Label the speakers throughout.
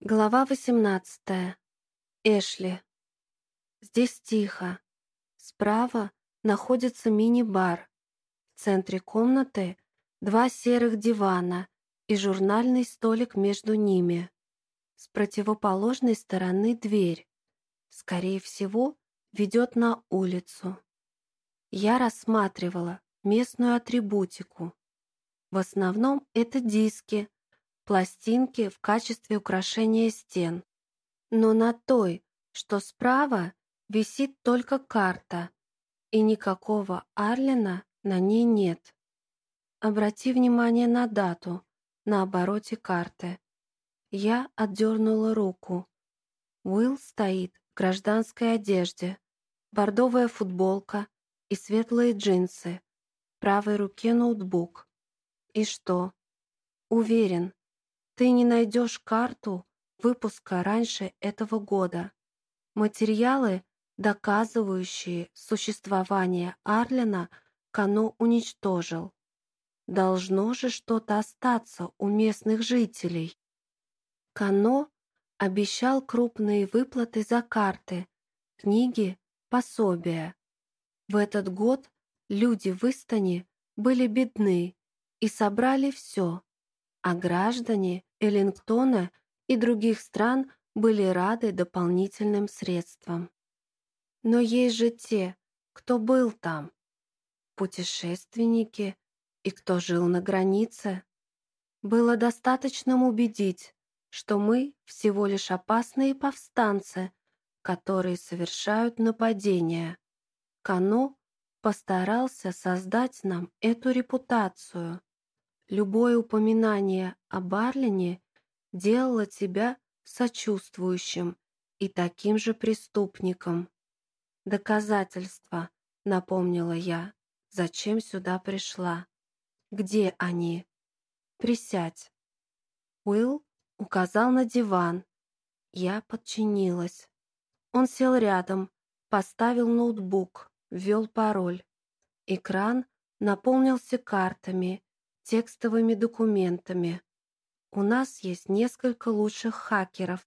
Speaker 1: Глава 18. Эшли. Здесь тихо. Справа находится мини-бар. В центре комнаты два серых дивана и журнальный столик между ними. С противоположной стороны дверь. Скорее всего, ведет на улицу. Я рассматривала местную атрибутику. В основном это диски, пластинки в качестве украшения стен. Но на той, что справа, висит только карта, и никакого Арлина на ней нет. Обрати внимание на дату на обороте карты. Я отдернула руку. Уилл стоит в гражданской одежде, бордовая футболка и светлые джинсы. В правой руке ноутбук. И что? Уверен, ты не найдешь карту выпуска раньше этого года. Материалы, доказывающие существование Арлина, Кано уничтожил. Должно же что-то остаться у местных жителей. Кано обещал крупные выплаты за карты, книги, пособия. В этот год люди в Истане были бедны и собрали все, а граждане Эллингтона и других стран были рады дополнительным средствам. Но есть же те, кто был там, путешественники и кто жил на границе. Было достаточно убедить, что мы всего лишь опасные повстанцы, которые совершают нападения. Кано постарался создать нам эту репутацию. Любое упоминание о Барлине делало тебя сочувствующим и таким же преступником. Доказательства, напомнила я, зачем сюда пришла. Где они? Присядь. Уилл указал на диван. Я подчинилась. Он сел рядом, поставил ноутбук, ввел пароль. Экран наполнился картами, текстовыми документами. У нас есть несколько лучших хакеров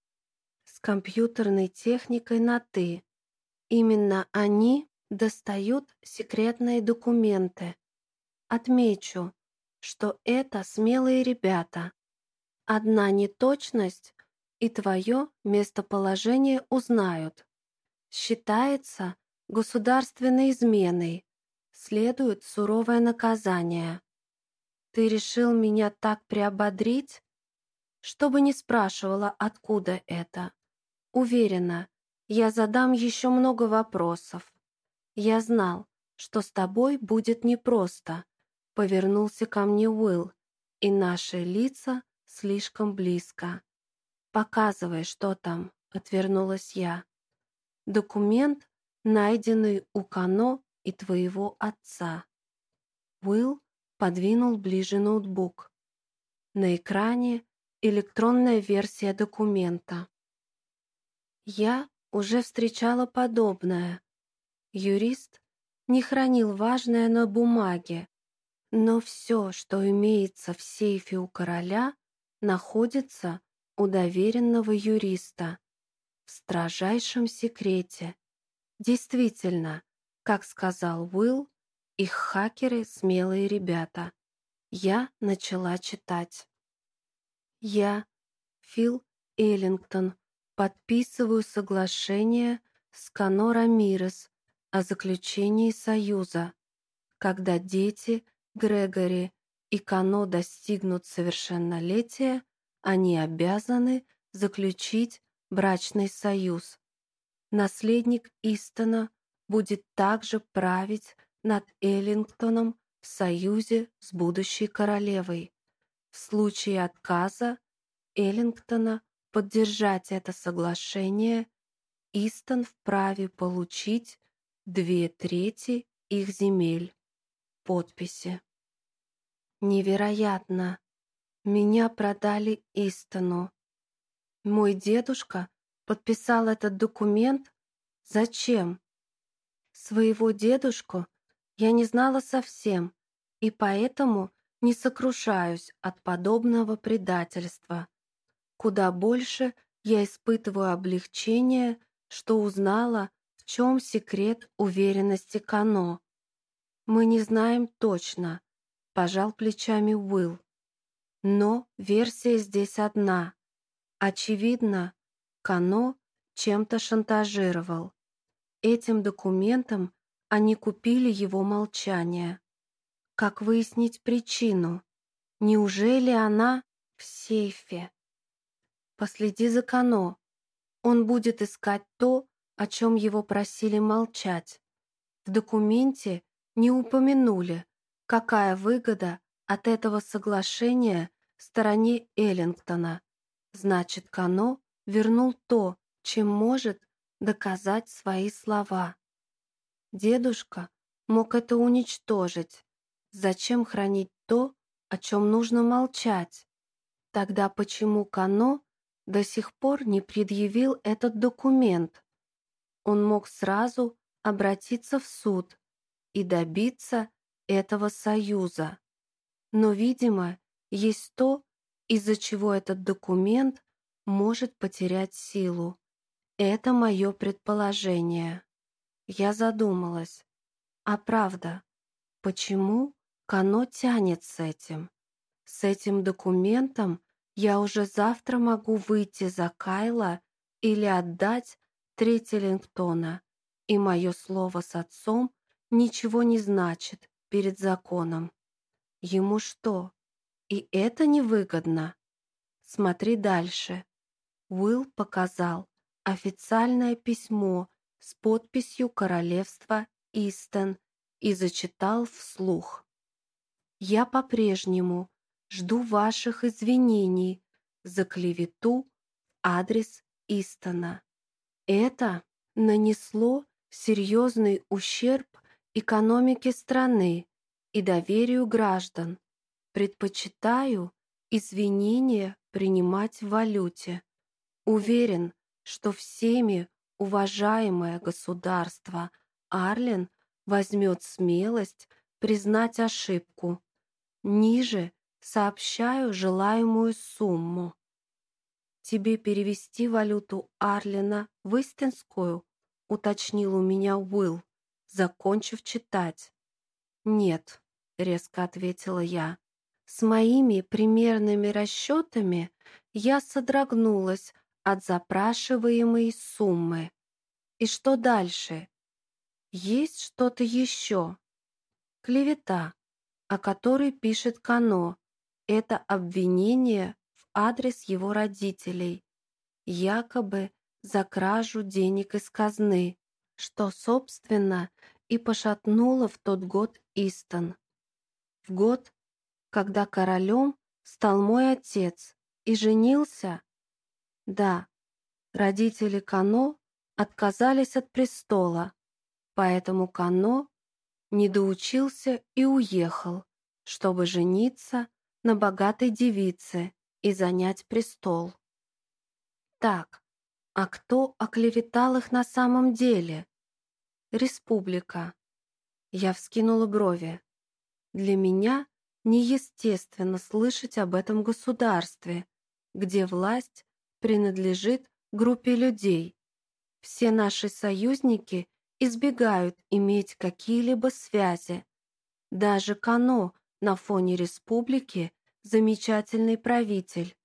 Speaker 1: с компьютерной техникой на «ты». Именно они достают секретные документы. Отмечу, что это смелые ребята. Одна неточность, и твое местоположение узнают. Считается государственной изменой. Следует суровое наказание. Ты решил меня так приободрить? Чтобы не спрашивала, откуда это. Уверена, я задам еще много вопросов. Я знал, что с тобой будет непросто. Повернулся ко мне Уилл, и наши лица слишком близко. «Показывай, что там», — отвернулась я. «Документ, найденный у Кано и твоего отца». Уилл подвинул ближе ноутбук. На экране электронная версия документа. Я уже встречала подобное. Юрист не хранил важное на бумаге, но все, что имеется в сейфе у короля, находится у доверенного юриста в строжайшем секрете. Действительно, как сказал Уилл, их хакеры — смелые ребята. Я начала читать. Я, Фил Эллингтон, подписываю соглашение с Кано Рамирес о заключении союза. Когда дети Грегори и Кано достигнут совершеннолетия, они обязаны заключить брачный союз. Наследник Истона будет также править над Эллингтоном в союзе с будущей королевой. В случае отказа Эллингтона поддержать это соглашение, Истон вправе получить две трети их земель. Подписи. Невероятно. Меня продали Истону. Мой дедушка подписал этот документ? Зачем? Своего дедушку я не знала совсем, и поэтому не сокрушаюсь от подобного предательства. Куда больше я испытываю облегчение, что узнала, в чем секрет уверенности Кано. Мы не знаем точно, пожал плечами Уилл. Но версия здесь одна. Очевидно, Кано чем-то шантажировал. Этим документом они купили его молчание. Как выяснить причину? Неужели она в сейфе? Последи за Кано. Он будет искать то, о чем его просили молчать. В документе не упомянули, какая выгода от этого соглашения стороне Эллингтона. Значит, Кано вернул то, чем может доказать свои слова. Дедушка мог это уничтожить. Зачем хранить то, о чем нужно молчать? Тогда почему Кано до сих пор не предъявил этот документ? Он мог сразу обратиться в суд и добиться этого союза. Но, видимо, есть то, из-за чего этот документ может потерять силу. Это мое предположение. Я задумалась. А правда, почему Кано тянет с этим? С этим документом я уже завтра могу выйти за Кайла или отдать треть Лингтона, и мое слово с отцом ничего не значит перед законом. Ему что, и это невыгодно? Смотри дальше. Уилл показал официальное письмо с подписью Королевства Истон и зачитал вслух. «Я по-прежнему жду ваших извинений за клевету адрес Истона. Это нанесло серьезный ущерб экономике страны и доверию граждан. Предпочитаю извинения принимать в валюте. Уверен, что всеми уважаемое государство Арлен возьмет смелость признать ошибку. Ниже сообщаю желаемую сумму. Тебе перевести валюту Арлена в Истинскую, уточнил у меня Уилл, закончив читать. Нет, резко ответила я. С моими примерными расчетами я содрогнулась от запрашиваемой суммы. И что дальше? Есть что-то еще. Клевета, о которой пишет Кано, это обвинение в адрес его родителей, якобы за кражу денег из казны, что, собственно, и пошатнуло в тот год Истон. В год, когда королем стал мой отец и женился да, родители Кано отказались от престола, поэтому Кано не доучился и уехал, чтобы жениться на богатой девице и занять престол. Так, а кто оклеветал их на самом деле? Республика. Я вскинула брови. Для меня неестественно слышать об этом государстве, где власть принадлежит группе людей. Все наши союзники избегают иметь какие-либо связи. Даже Кано на фоне республики замечательный правитель.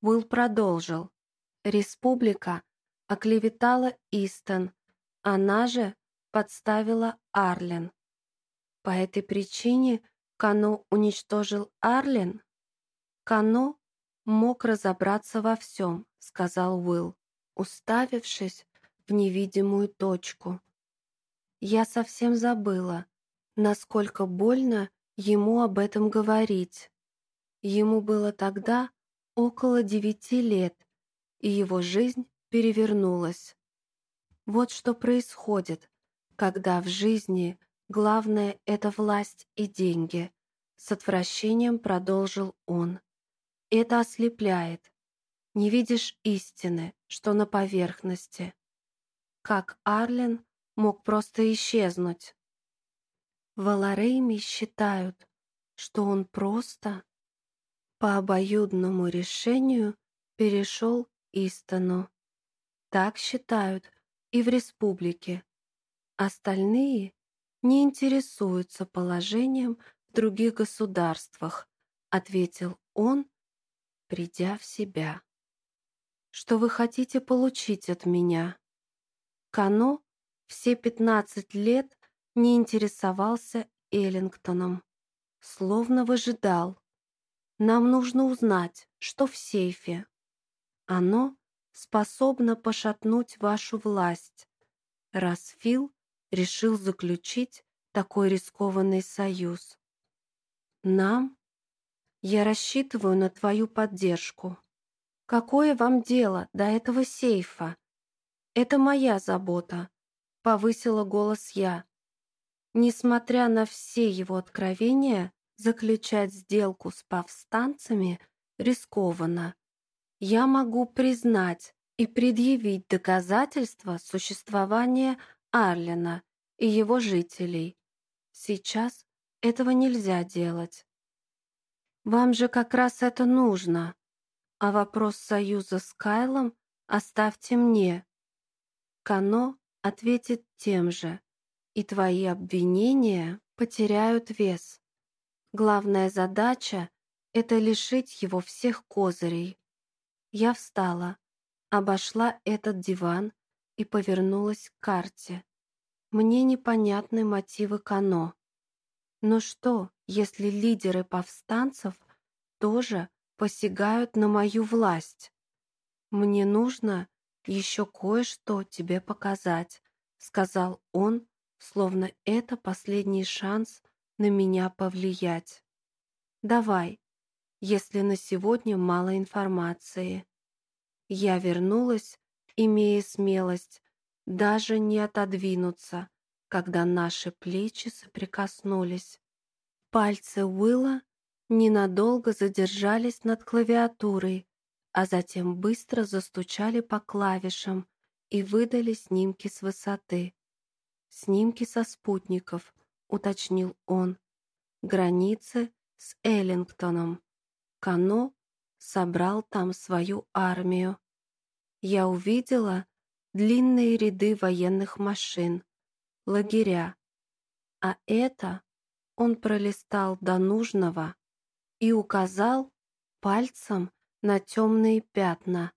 Speaker 1: Уилл продолжил. Республика оклеветала Истон, она же подставила Арлен. По этой причине Кано уничтожил Арлен? Кано мог разобраться во всем, сказал Уилл, уставившись в невидимую точку. Я совсем забыла, насколько больно ему об этом говорить. Ему было тогда около девяти лет, и его жизнь перевернулась. Вот что происходит, когда в жизни главное — это власть и деньги, с отвращением продолжил он. Это ослепляет. Не видишь истины, что на поверхности. Как Арлен мог просто исчезнуть? В Аларейме считают, что он просто по обоюдному решению перешел Истону. Так считают и в республике. Остальные не интересуются положением в других государствах, ответил он, придя в себя. Что вы хотите получить от меня? Кано все пятнадцать лет не интересовался Эллингтоном, словно выжидал. Нам нужно узнать, что в сейфе. Оно способно пошатнуть вашу власть, раз Фил решил заключить такой рискованный союз. Нам? Я рассчитываю на твою поддержку. Какое вам дело до этого сейфа? Это моя забота, повысила голос я. Несмотря на все его откровения, заключать сделку с повстанцами рискованно. Я могу признать и предъявить доказательства существования Арлина и его жителей. Сейчас этого нельзя делать. Вам же как раз это нужно. А вопрос союза с Кайлом оставьте мне. Кано ответит тем же и твои обвинения потеряют вес. Главная задача — это лишить его всех козырей. Я встала, обошла этот диван и повернулась к карте. Мне непонятны мотивы Кано. Но что, если лидеры повстанцев тоже посягают на мою власть? Мне нужно еще кое-что тебе показать, сказал он, словно это последний шанс на меня повлиять. Давай, если на сегодня мало информации. Я вернулась, имея смелость даже не отодвинуться, когда наши плечи соприкоснулись. Пальцы Уилла ненадолго задержались над клавиатурой, а затем быстро застучали по клавишам и выдали снимки с высоты. «Снимки со спутников», — уточнил он. «Границы с Эллингтоном. Кано собрал там свою армию. Я увидела длинные ряды военных машин, лагеря. А это он пролистал до нужного и указал пальцем на темные пятна.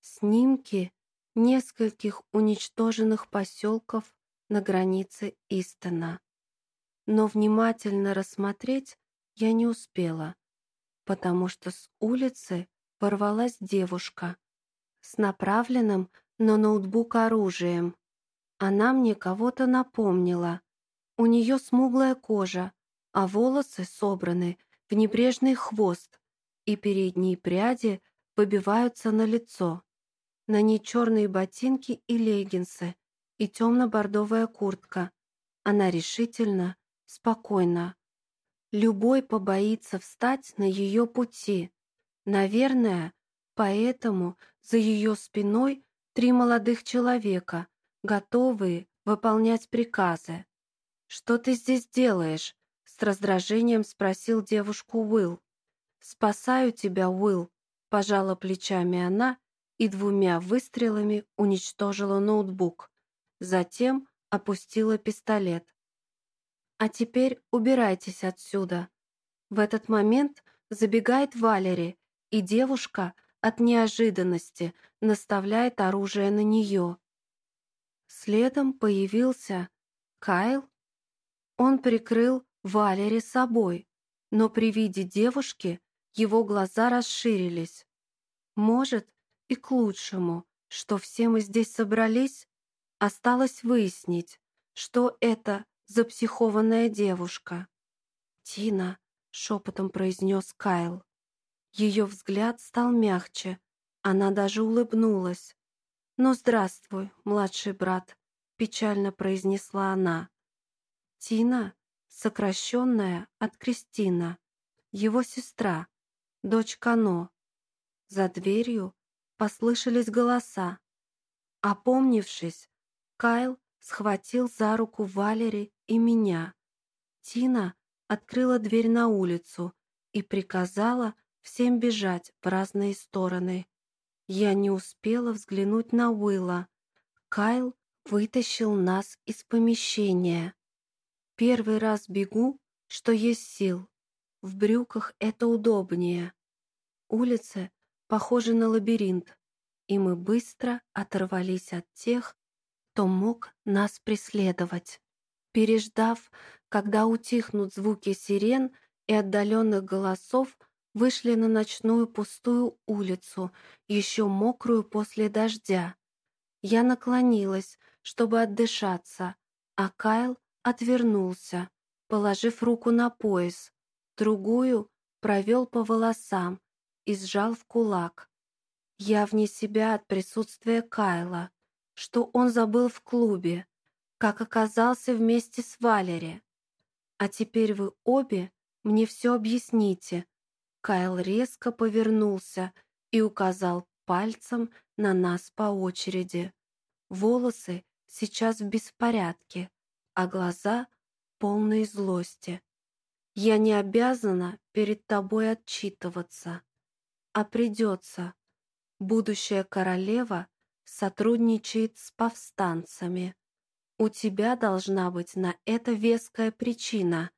Speaker 1: Снимки нескольких уничтоженных поселков на границе Истона. Но внимательно рассмотреть я не успела, потому что с улицы ворвалась девушка с направленным на ноутбук оружием. Она мне кого-то напомнила. У нее смуглая кожа, а волосы собраны в небрежный хвост, и передние пряди выбиваются на лицо. На ней черные ботинки и леггинсы, и темно-бордовая куртка. Она решительно, спокойно. Любой побоится встать на ее пути. Наверное, поэтому за ее спиной три молодых человека, готовые выполнять приказы. «Что ты здесь делаешь?» — с раздражением спросил девушку Уилл. «Спасаю тебя, Уилл», — пожала плечами она и двумя выстрелами уничтожила ноутбук. Затем опустила пистолет. «А теперь убирайтесь отсюда». В этот момент забегает Валери, и девушка от неожиданности наставляет оружие на нее. Следом появился Кайл. Он прикрыл Валери собой, но при виде девушки его глаза расширились. Может, и к лучшему, что все мы здесь собрались, Осталось выяснить, что это за психованная девушка. «Тина», — шепотом произнес Кайл. Ее взгляд стал мягче, она даже улыбнулась. «Ну, здравствуй, младший брат», — печально произнесла она. Тина, сокращенная от Кристина, его сестра, дочь Кано. За дверью послышались голоса. Опомнившись, Кайл схватил за руку Валери и меня. Тина открыла дверь на улицу и приказала всем бежать в разные стороны. Я не успела взглянуть на Уилла. Кайл вытащил нас из помещения. Первый раз бегу, что есть сил. В брюках это удобнее. Улицы похожи на лабиринт, и мы быстро оторвались от тех, кто мог нас преследовать. Переждав, когда утихнут звуки сирен и отдаленных голосов, вышли на ночную пустую улицу, еще мокрую после дождя. Я наклонилась, чтобы отдышаться, а Кайл отвернулся, положив руку на пояс, другую провел по волосам и сжал в кулак. Я вне себя от присутствия Кайла, что он забыл в клубе, как оказался вместе с Валери. А теперь вы обе мне все объясните, Кайл резко повернулся и указал пальцем на нас по очереди. Волосы сейчас в беспорядке, а глаза полные злости. Я не обязана перед тобой отчитываться, а придется. Будущая королева сотрудничает с повстанцами. У тебя должна быть на это веская причина,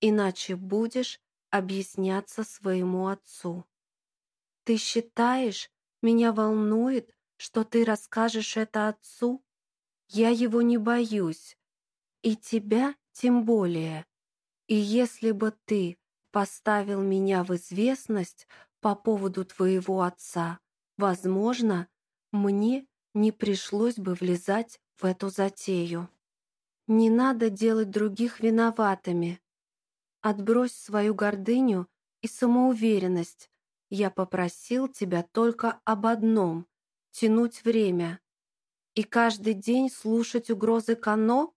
Speaker 1: иначе будешь объясняться своему отцу. «Ты считаешь, меня волнует, что ты расскажешь это отцу? Я его не боюсь, и тебя тем более. И если бы ты поставил меня в известность по поводу твоего отца, возможно, мне не пришлось бы влезать в эту затею. Не надо делать других виноватыми. Отбрось свою гордыню и самоуверенность. Я попросил тебя только об одном — тянуть время. И каждый день слушать угрозы Кано?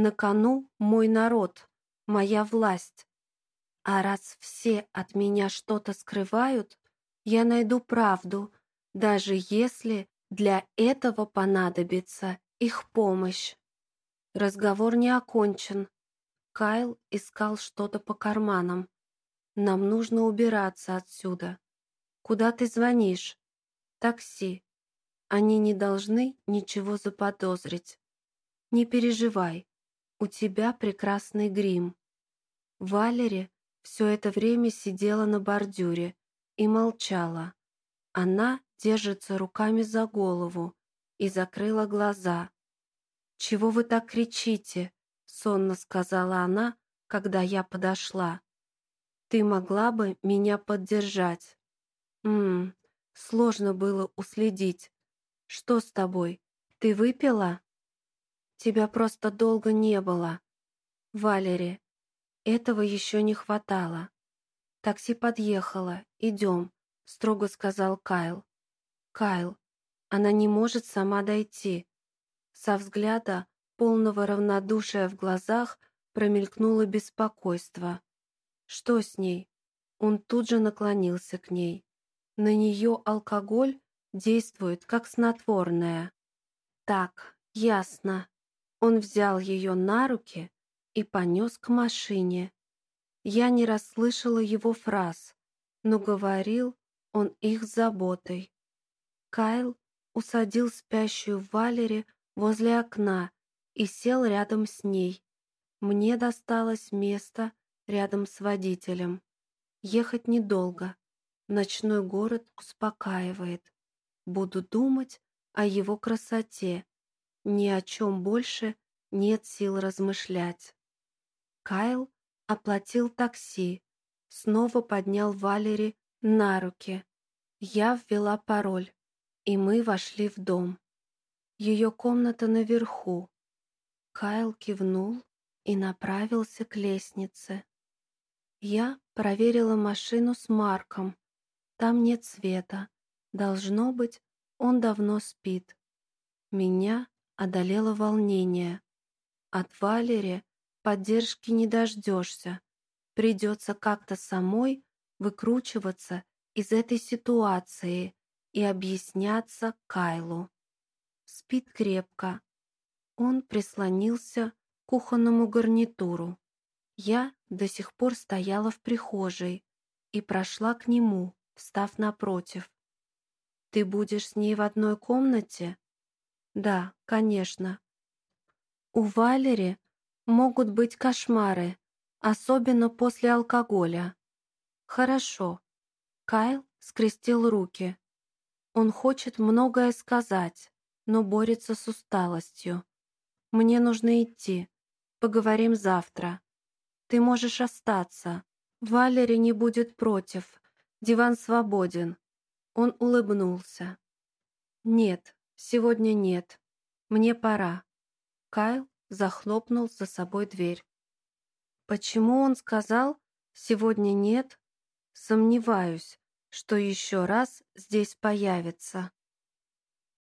Speaker 1: На кону мой народ, моя власть. А раз все от меня что-то скрывают, я найду правду, даже если для этого понадобится их помощь. Разговор не окончен. Кайл искал что-то по карманам. «Нам нужно убираться отсюда. Куда ты звонишь?» «Такси. Они не должны ничего заподозрить. Не переживай, у тебя прекрасный грим». Валери все это время сидела на бордюре и молчала. Она держится руками за голову и закрыла глаза. «Чего вы так кричите?» сонно сказала она, когда я подошла. Ты могла бы меня поддержать. Мм, сложно было уследить. Что с тобой? Ты выпила? Тебя просто долго не было. Валери, этого еще не хватало. Такси подъехало. Идем, строго сказал Кайл. Кайл, она не может сама дойти. Со взгляда полного равнодушия в глазах промелькнуло беспокойство. Что с ней? Он тут же наклонился к ней. На нее алкоголь действует как снотворное. Так, ясно. Он взял ее на руки и понес к машине. Я не расслышала его фраз, но говорил он их заботой. Кайл усадил спящую Валери возле окна и сел рядом с ней. Мне досталось место рядом с водителем. Ехать недолго. Ночной город успокаивает. Буду думать о его красоте. Ни о чем больше нет сил размышлять. Кайл оплатил такси, снова поднял Валери на руки. Я ввела пароль, и мы вошли в дом. Ее комната наверху, Кайл кивнул и направился к лестнице. Я проверила машину с Марком. Там нет света. Должно быть, он давно спит. Меня одолело волнение. От Валери поддержки не дождешься. Придется как-то самой выкручиваться из этой ситуации и объясняться Кайлу. Спит крепко, он прислонился к кухонному гарнитуру. Я до сих пор стояла в прихожей и прошла к нему, встав напротив. «Ты будешь с ней в одной комнате? Да, конечно. У Валери могут быть кошмары, особенно после алкоголя. Хорошо. Кайл скрестил руки. Он хочет многое сказать, но борется с усталостью. Мне нужно идти. Поговорим завтра. Ты можешь остаться. Валери не будет против. Диван свободен. Он улыбнулся. Нет, сегодня нет. Мне пора. Кайл захлопнул за собой дверь. Почему он сказал «сегодня нет»? Сомневаюсь, что еще раз здесь появится.